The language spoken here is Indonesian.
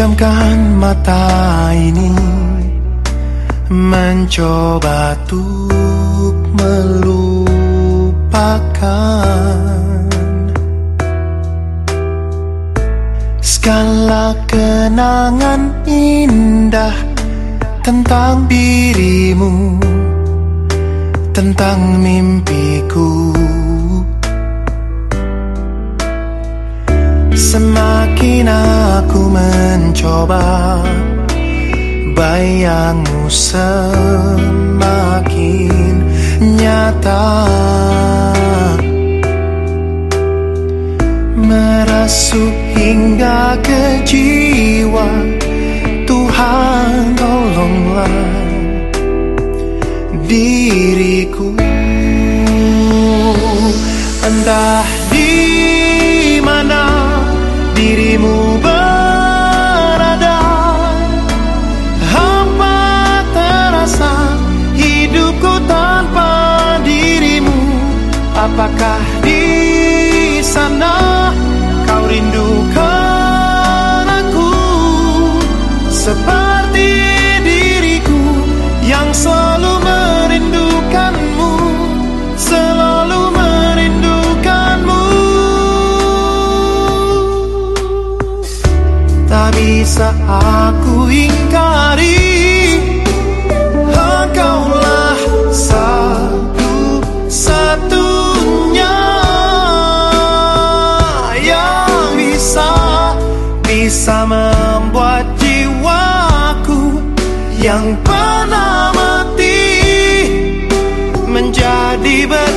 Pejamkan mata ini Mencoba untuk melupakan Segala kenangan indah Tentang dirimu Tentang mimpiku. Semakin aku mencoba Bayangmu semakin nyata. Merasuk hingga ke jiwa Tuhan tolonglah diriku. Entah di seperti diriku yang selalu merindukanmu, selalu merindukanmu. Tak bisa aku ingkari. yang pernah mati menjadi ber